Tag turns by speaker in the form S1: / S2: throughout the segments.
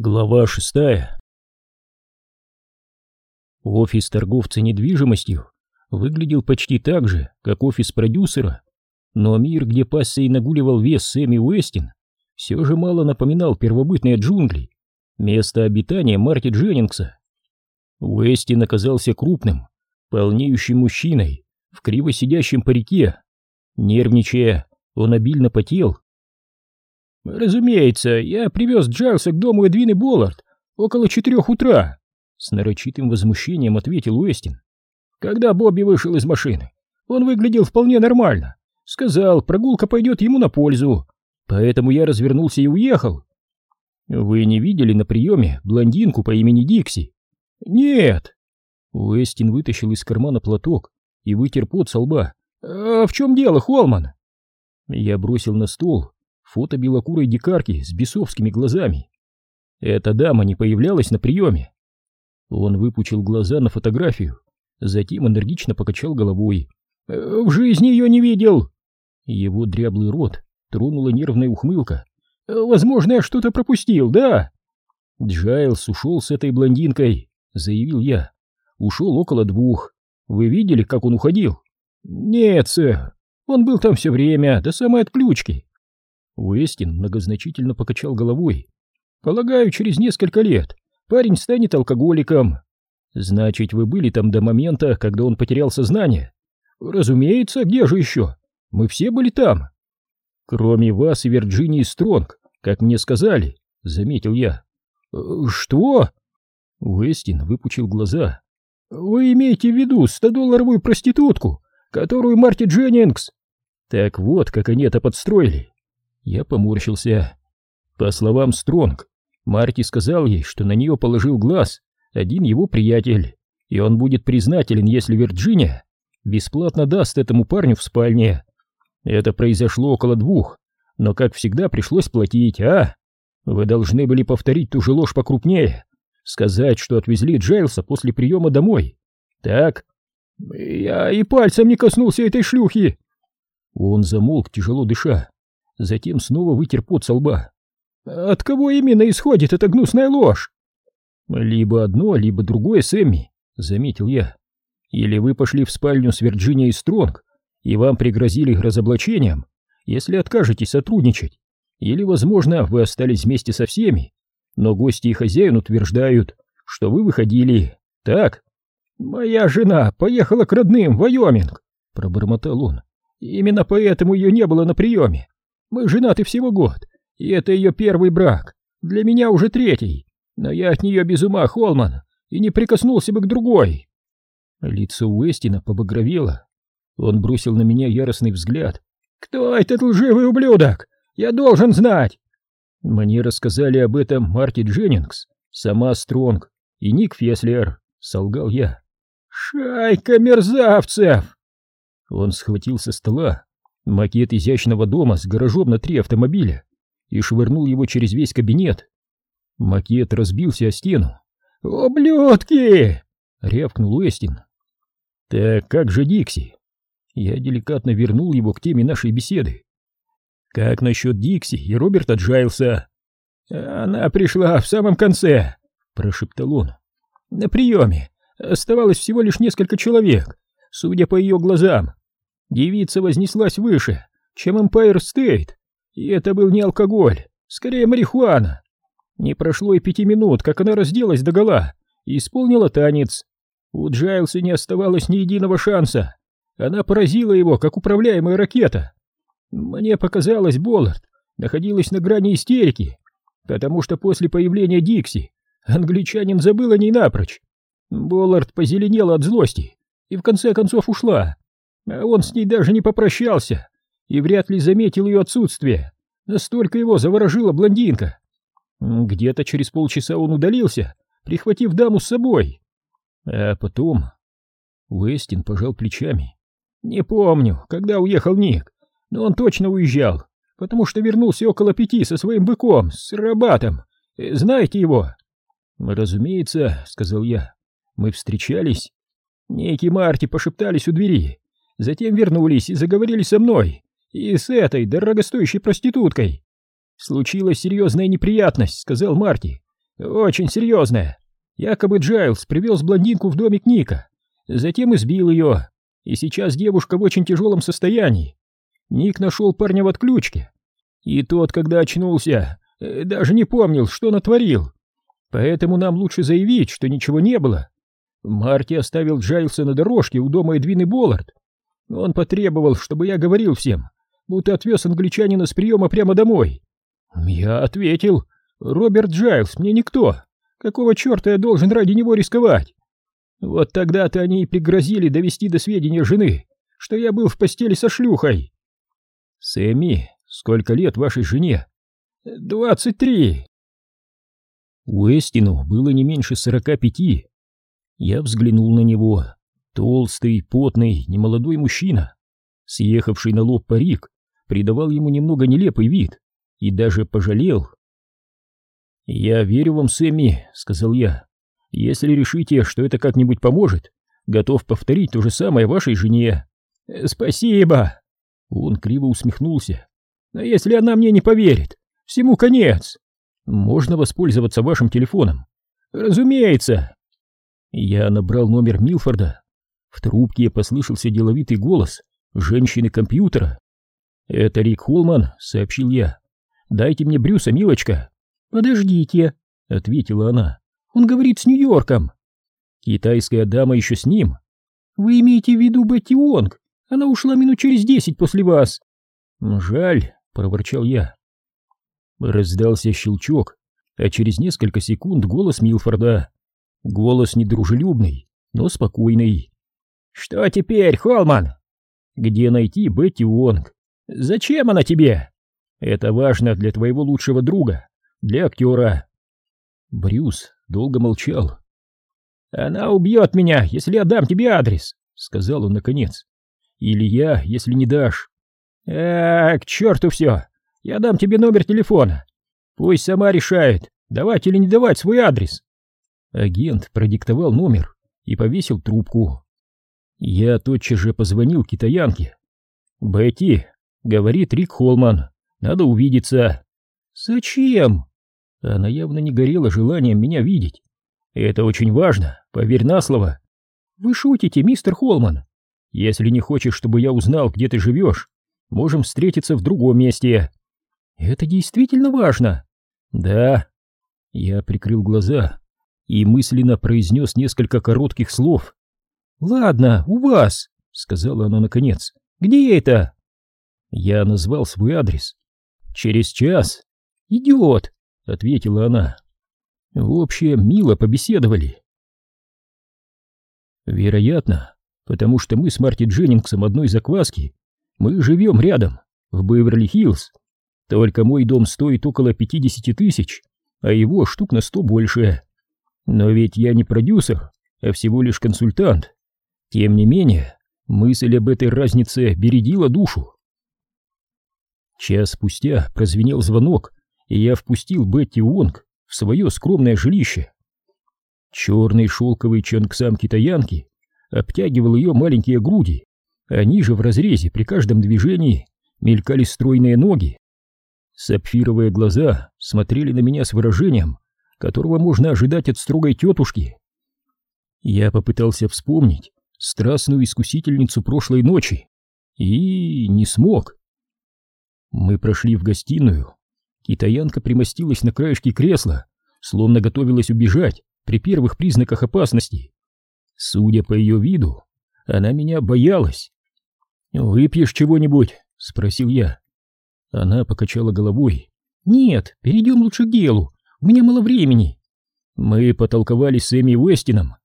S1: Глава шестая Офис торговца недвижимостью выглядел почти так же, как офис продюсера, но мир, где пасся и нагуливал вес Сэмми Уэстин, все же мало напоминал первобытные джунгли, место обитания Марти Дженнингса. Уэстин оказался крупным, полнеющим мужчиной в криво сидящем парике. Нервничая, он обильно потел
S2: «Разумеется, я привез Джайлса к дому Эдвины Боллард около четырех утра», — с нарочитым возмущением ответил Уэстин. «Когда Бобби вышел из машины, он выглядел вполне нормально. Сказал, прогулка пойдет ему на пользу, поэтому я развернулся и уехал».
S1: «Вы не видели на приеме блондинку по имени Дикси?»
S2: «Нет».
S1: Уэстин вытащил из кармана платок и вытер пот со лба.
S2: «А в чем дело, Холман?»
S1: Я бросил на стол фото белокурой дикарки с бесовскими глазами. Эта дама не появлялась на приеме. Он выпучил глаза на фотографию, затем энергично покачал головой.
S2: «Э, «В жизни ее не видел!»
S1: Его дряблый рот тронула нервная ухмылка.
S2: «Э, «Возможно, я что-то пропустил, да?»
S1: «Джайлс ушел с этой блондинкой», — заявил я. «Ушел около двух. Вы видели, как он уходил?»
S2: «Нет, сэр. Он был там все время, до самой отключки.
S1: Уэстин многозначительно покачал головой.
S2: «Полагаю, через несколько лет парень станет алкоголиком».
S1: «Значит, вы были там до момента, когда он потерял сознание?»
S2: «Разумеется, где же еще? Мы все были там».
S1: «Кроме вас и Вирджинии Стронг, как мне сказали», — заметил я.
S2: «Что?»
S1: Уэстин выпучил глаза.
S2: «Вы имеете в виду 100-долларовую проститутку, которую Марти Дженнингс...»
S1: «Так вот, как они это подстроили. Я поморщился. По словам Стронг, Марти сказал ей, что на нее положил глаз один его приятель, и он будет признателен, если Вирджиния бесплатно даст этому парню в спальне. Это произошло около двух, но, как всегда, пришлось платить, а? Вы должны были повторить ту же ложь покрупнее, сказать, что отвезли Джайлса после приема домой. Так?
S2: Я и пальцем не коснулся этой шлюхи.
S1: Он замолк, тяжело дыша затем снова вытер пот со лба.
S2: «От кого именно исходит эта гнусная ложь?»
S1: «Либо одно, либо другое, Сэмми», — заметил я. «Или вы пошли в спальню с Вирджинией Стронг, и вам пригрозили разоблачением, если откажетесь сотрудничать. Или, возможно, вы остались вместе со всеми, но гости и хозяин утверждают, что вы выходили. Так?»
S2: «Моя жена поехала к родным в Вайоминг», — пробормотал он. «Именно поэтому ее не было на приеме. Мы женаты всего год, и это ее первый брак. Для меня уже третий. Но я от нее без ума, Холман, и не прикоснулся бы к другой.
S1: Лицо Уэстина побагровело. Он бросил на меня яростный взгляд.
S2: «Кто этот лживый ублюдок? Я должен знать!»
S1: Мне рассказали об этом Марти Дженнингс, сама Стронг и Ник Феслер, солгал я.
S2: «Шайка мерзавцев!»
S1: Он схватил со стола макет изящного дома с гаражом на три автомобиля и швырнул его через весь кабинет. Макет разбился о стену.
S2: «Ублюдки!»
S1: — рявкнул Уэстин. «Так как же Дикси?» Я деликатно вернул его к теме нашей беседы. «Как насчет Дикси и Роберта Джайлса?»
S2: «Она пришла в самом конце», — прошептал он. «На приеме оставалось всего лишь несколько человек, судя по ее глазам. Девица вознеслась выше, чем Empire State, и это был не алкоголь, скорее марихуана. Не прошло и пяти минут, как она разделась догола и исполнила танец. У Джайлса не оставалось ни единого шанса. Она поразила его, как управляемая ракета. Мне показалось, Боллард находилась на грани истерики, потому что после появления Дикси англичанин забыл о ней напрочь. Боллард позеленела от злости и в конце концов ушла. Он с ней даже не попрощался и вряд ли заметил ее отсутствие. Настолько его заворожила блондинка. Где-то через полчаса он удалился, прихватив даму с собой. А потом... Уэстин пожал плечами. Не помню, когда уехал Ник, но он точно уезжал, потому что вернулся около пяти со своим быком, с рабатом. Знаете его? Разумеется, сказал я. Мы встречались. Ник и Марти пошептались у двери, Затем вернулись и заговорили со мной, и с этой дорогостоящей проституткой. Случилась серьезная неприятность, сказал Марти. Очень серьезная. Якобы Джайлз привез блондинку в домик Ника, затем избил ее, и сейчас девушка в очень тяжелом состоянии. Ник нашел парня в отключке, и тот, когда очнулся, даже не помнил, что натворил. Поэтому нам лучше заявить, что ничего не было. Марти оставил Джайлса на дорожке у дома Эдвины Боллард. Он потребовал, чтобы я говорил всем, будто отвез англичанина с приема прямо домой. Я ответил, Роберт Джайлс мне никто. Какого черта я должен ради него рисковать? Вот тогда-то они и пригрозили довести до сведения жены, что я был в постели со шлюхой. Сэмми, сколько лет вашей жене? Двадцать три.
S1: Уэстину было не меньше сорока пяти. Я взглянул на него. Толстый, потный, немолодой мужчина. Съехавший на лоб парик придавал ему немного нелепый вид и даже пожалел. «Я верю вам, Сэмми», — сказал я. «Если решите, что это как-нибудь поможет, готов повторить то же самое вашей жене».
S2: «Спасибо!» Он криво усмехнулся. «Но если она мне не поверит, всему конец!»
S1: «Можно воспользоваться вашим телефоном?»
S2: «Разумеется!»
S1: Я набрал номер Милфорда. В трубке послышался деловитый голос женщины-компьютера. «Это Рик Холман», — сообщил я. «Дайте мне Брюса, милочка».
S2: «Подождите», — ответила она. «Он говорит с Нью-Йорком».
S1: «Китайская дама еще с ним?»
S2: «Вы имеете в виду Бетти Уонг? Она ушла минут через десять после вас».
S1: «Жаль», — проворчал я. Раздался щелчок, а через несколько секунд голос Милфорда. Голос недружелюбный, но спокойный.
S2: «Что теперь, Холман?»
S1: «Где найти Бетти Уонг?»
S2: «Зачем она тебе?»
S1: «Это важно для твоего лучшего друга для актера. Брюс долго молчал.
S2: «Она убьет меня, если я дам тебе адрес», — сказал он наконец.
S1: «Или я, если не дашь».
S2: «Э, к черту все! Я дам тебе номер телефона. Пусть сама решает, давать или не давать свой адрес».
S1: Агент продиктовал номер и повесил трубку. Я тотчас же позвонил китаянке. «Бетти», — говорит Рик Холман, — «надо увидеться».
S2: «Зачем?»
S1: Она явно не горела желанием меня видеть. Это очень важно, поверь на слово.
S2: Вы шутите, мистер Холман.
S1: Если не хочешь, чтобы я узнал, где ты живешь, можем встретиться в другом месте.
S2: Это действительно важно.
S1: Да. Я прикрыл глаза и мысленно произнес несколько коротких слов.
S2: Ладно, у вас, сказала она наконец. Где это?
S1: Я назвал свой адрес. Через час.
S2: Идиот, —
S1: ответила она. В общем, мило побеседовали. Вероятно, потому что мы с Марти Дженнингсом одной закваски, мы живем рядом, в Беверли-Хиллз. Только мой дом стоит около 50 тысяч, а его штук на сто больше. Но ведь я не продюсер, а всего лишь консультант. Тем не менее, мысль об этой разнице бередила душу. Час спустя прозвенел звонок, и я впустил Бетти Уонг в свое скромное жилище. Черный шелковый чонгсам китаянки обтягивал ее маленькие груди, а ниже в разрезе при каждом движении мелькали стройные ноги. Сапфировые глаза смотрели на меня с выражением, которого можно ожидать от строгой тетушки. Я попытался вспомнить страстную искусительницу прошлой ночи и не смог. Мы прошли в гостиную, Китаянка примостилась на краешке кресла, словно готовилась убежать при первых признаках опасности. Судя по ее виду, она меня боялась. «Выпьешь чего-нибудь?» — спросил я. Она покачала головой.
S2: «Нет, перейдем лучше к делу. У меня мало времени».
S1: Мы потолковали с Эми Уэстином.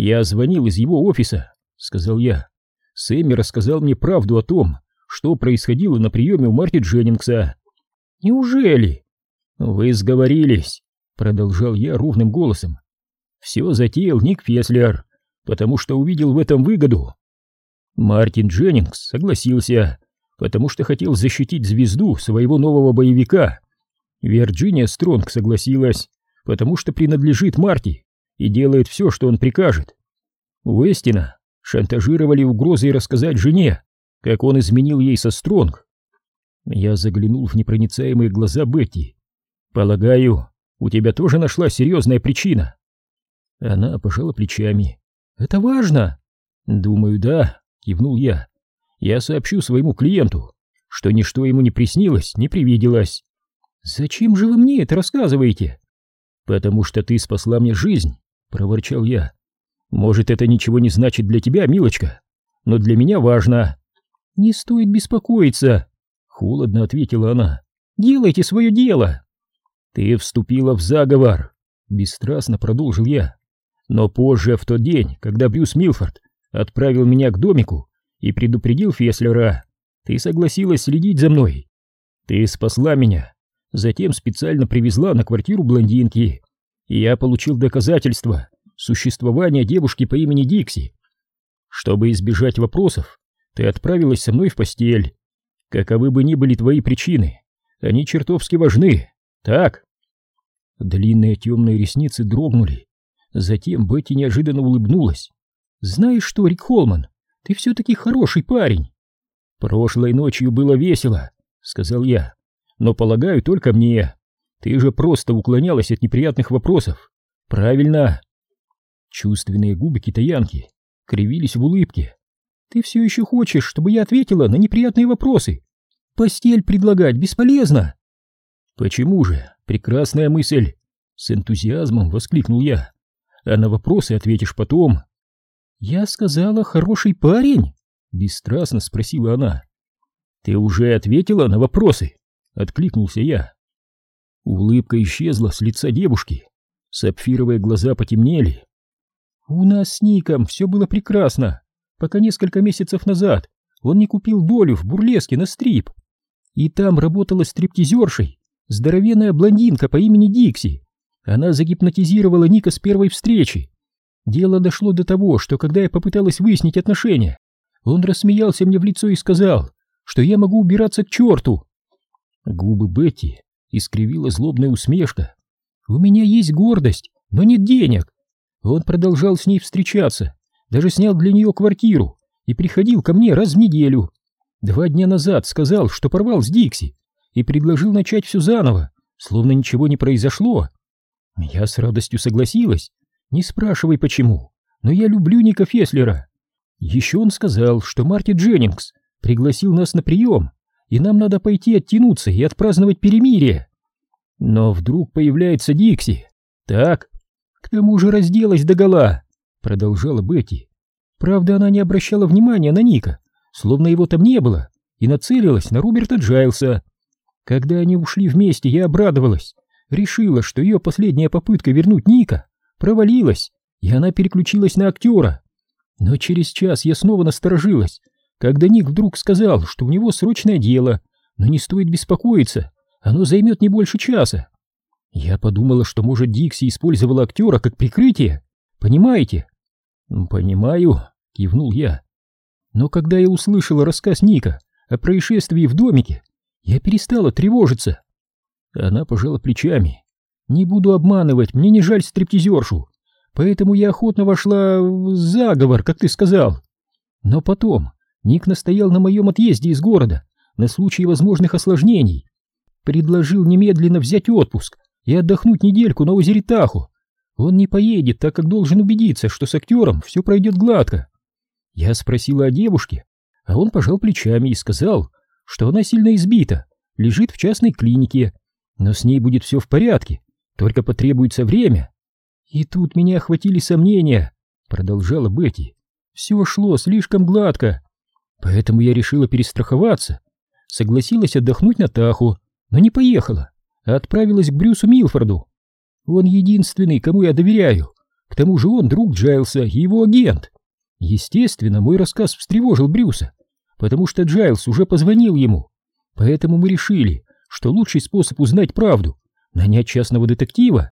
S1: «Я звонил из его офиса», — сказал я. Сэмми рассказал мне правду о том, что происходило на приеме у Марти Дженнингса.
S2: Неужели?
S1: Вы сговорились, продолжал я ровным голосом. Все затеял Ник Феслер, потому что увидел в этом выгоду. Мартин Дженнингс согласился, потому что хотел защитить звезду своего нового боевика. Вирджиния Стронг согласилась, потому что принадлежит Марти и делает все, что он прикажет. Уэстина шантажировали угрозой рассказать жене, как он изменил ей со Стронг. Я заглянул в непроницаемые глаза Бетти. Полагаю, У тебя тоже нашлась серьезная причина?» Она пожала плечами. «Это важно?» «Думаю, да», — кивнул я. «Я сообщу своему клиенту, что ничто ему не приснилось, не привиделось». «Зачем же вы мне это рассказываете?» «Потому что ты спасла мне жизнь», — проворчал я. «Может, это ничего не значит для тебя, милочка, но для меня важно». «Не стоит беспокоиться», — холодно ответила она. «Делайте свое дело». «Ты вступила в заговор», — бесстрастно продолжил я. «Но позже, в тот день, когда Брюс Милфорд отправил меня к домику и предупредил Феслера, ты согласилась следить за мной. Ты спасла меня, затем специально привезла на квартиру блондинки, и я получил доказательства существования девушки по имени Дикси. Чтобы избежать вопросов, ты отправилась со мной в постель. Каковы бы ни были твои причины, они чертовски важны, так?» Длинные темные ресницы дрогнули. Затем Бетти неожиданно улыбнулась. «Знаешь что, Рик Холман, ты все-таки хороший парень!» «Прошлой ночью было весело», — сказал я. «Но, полагаю, только мне. Ты же просто уклонялась от неприятных вопросов. Правильно?» Чувственные губы китаянки кривились в улыбке. «Ты все еще хочешь, чтобы я ответила на неприятные вопросы? Постель предлагать бесполезно!» «Почему же? Прекрасная мысль!» С энтузиазмом воскликнул я. «А на вопросы ответишь потом». «Я сказала, хороший парень?» Бесстрастно спросила она. «Ты уже ответила на вопросы?» Откликнулся я. Улыбка исчезла с лица девушки. Сапфировые глаза потемнели. «У нас с Ником все было прекрасно, пока несколько месяцев назад он не купил долю в бурлеске на стрип. И там работала стриптизершей здоровенная блондинка по имени Дикси. Она загипнотизировала Ника с первой встречи. Дело дошло до того, что когда я попыталась выяснить отношения, он рассмеялся мне в лицо и сказал, что я могу убираться к черту. Губы Бетти искривила злобная усмешка. «У меня есть гордость, но нет денег». Он продолжал с ней встречаться, даже снял для нее квартиру и приходил ко мне раз в неделю. Два дня назад сказал, что порвал с Дикси, и предложил начать все заново, словно ничего не произошло. Я с радостью согласилась. Не спрашивай почему, но я люблю Ника Феслера. Еще он сказал, что Марти Дженнингс пригласил нас на прием, и нам надо пойти оттянуться и отпраздновать перемирие. Но вдруг появляется Дикси. Так, к тому же разделась догола, продолжала Бетти. Правда, она не обращала внимания на Ника, словно его там не было, и нацелилась на Роберта Джайлса. Когда они ушли вместе, я обрадовалась. Решила, что ее последняя попытка вернуть Ника провалилась, и она переключилась на актера. Но через час я снова насторожилась, когда Ник вдруг сказал, что у него срочное дело, но не стоит беспокоиться, оно займет не больше часа. Я подумала, что, может, Дикси использовала актера как прикрытие. Понимаете? «Понимаю», — кивнул я. Но когда я услышала рассказ Ника о происшествии в домике, я перестала тревожиться. Она пожала плечами. Не буду обманывать, мне не жаль стриптизершу, поэтому я охотно вошла в заговор, как ты сказал. Но потом Ник настоял на моем отъезде из города на случай возможных осложнений. Предложил немедленно взять отпуск и отдохнуть недельку на озере Таху. Он не поедет, так как должен убедиться, что с актером все пройдет гладко. Я спросила о девушке, а он пожал плечами и сказал, что она сильно избита, лежит в частной клинике, но с ней будет все в порядке, только потребуется время. И тут меня охватили сомнения, продолжала Бетти. Все шло слишком гладко, поэтому я решила перестраховаться, согласилась отдохнуть на Тахо, но не поехала, а отправилась к Брюсу Милфорду. Он единственный, кому я доверяю, к тому же он друг Джайлса и его агент. Естественно, мой рассказ встревожил Брюса, потому что Джайлс уже позвонил ему. Поэтому мы решили, что лучший способ узнать правду — нанять частного детектива.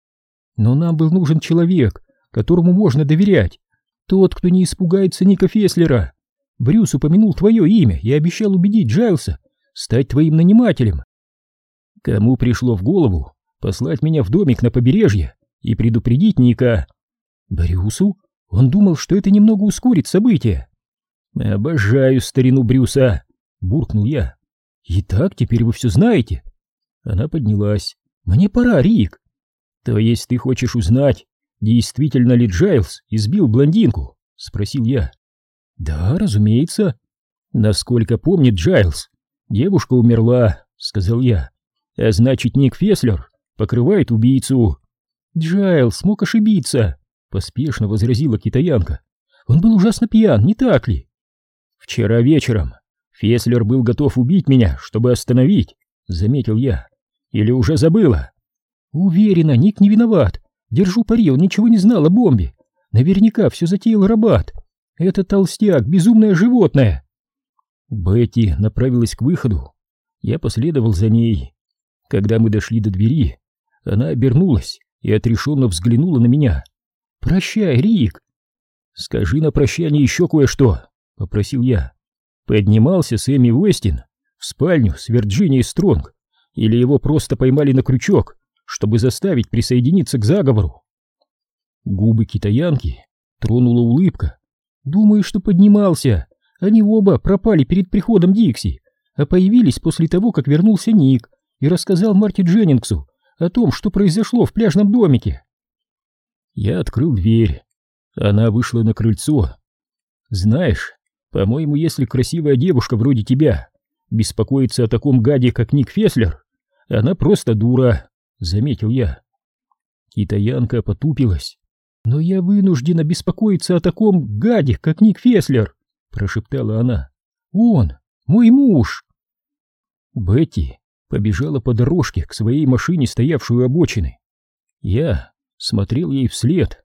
S1: Но нам был нужен человек, которому можно доверять. Тот, кто не испугается Ника Феслера. Брюс упомянул твое имя и обещал убедить Джайлса стать твоим нанимателем. Кому пришло в голову послать меня в домик на побережье и предупредить Ника? Брюсу? Он думал, что это немного ускорит события. «Обожаю старину Брюса!» — буркнул я. «Итак, теперь вы все знаете?» Она поднялась. «Мне пора, Рик!» То есть ты хочешь узнать, действительно ли Джайлз избил блондинку? Спросил я.
S2: Да, разумеется.
S1: Насколько помнит Джайлз, девушка умерла, сказал я. А значит, Ник Феслер покрывает убийцу.
S2: Джайлз мог ошибиться, поспешно возразила китаянка. Он был ужасно пьян, не так ли?
S1: Вчера вечером Феслер был готов убить меня, чтобы остановить, заметил я. Или уже забыла?
S2: Уверена, Ник не виноват. Держу пари, он ничего не знал о бомбе. Наверняка все затеял Рабат. Этот толстяк — безумное животное.
S1: Бетти направилась к выходу. Я последовал за ней. Когда мы дошли до двери, она обернулась и отрешенно взглянула на меня.
S2: «Прощай, Рик!»
S1: «Скажи на прощание еще кое-что», — попросил я. Поднимался Сэмми Уэстин в спальню с Вирджинией Стронг, или его просто поймали на крючок, чтобы заставить присоединиться к заговору. Губы китаянки тронула улыбка.
S2: «Думаю, что поднимался. Они оба пропали перед приходом Дикси, а появились после того, как вернулся Ник и рассказал Марти Дженнингсу о том, что произошло в пляжном домике».
S1: Я открыл дверь. Она вышла на крыльцо. «Знаешь, по-моему, если красивая девушка вроде тебя беспокоится о таком гаде, как Ник Феслер, она просто дура», — заметил я. Китаянка потупилась.
S2: «Но я вынуждена беспокоиться о таком гаде, как Ник Феслер», — прошептала она. «Он, мой муж!»
S1: Бетти побежала по дорожке к своей машине, стоявшей у обочины. Я смотрел ей вслед.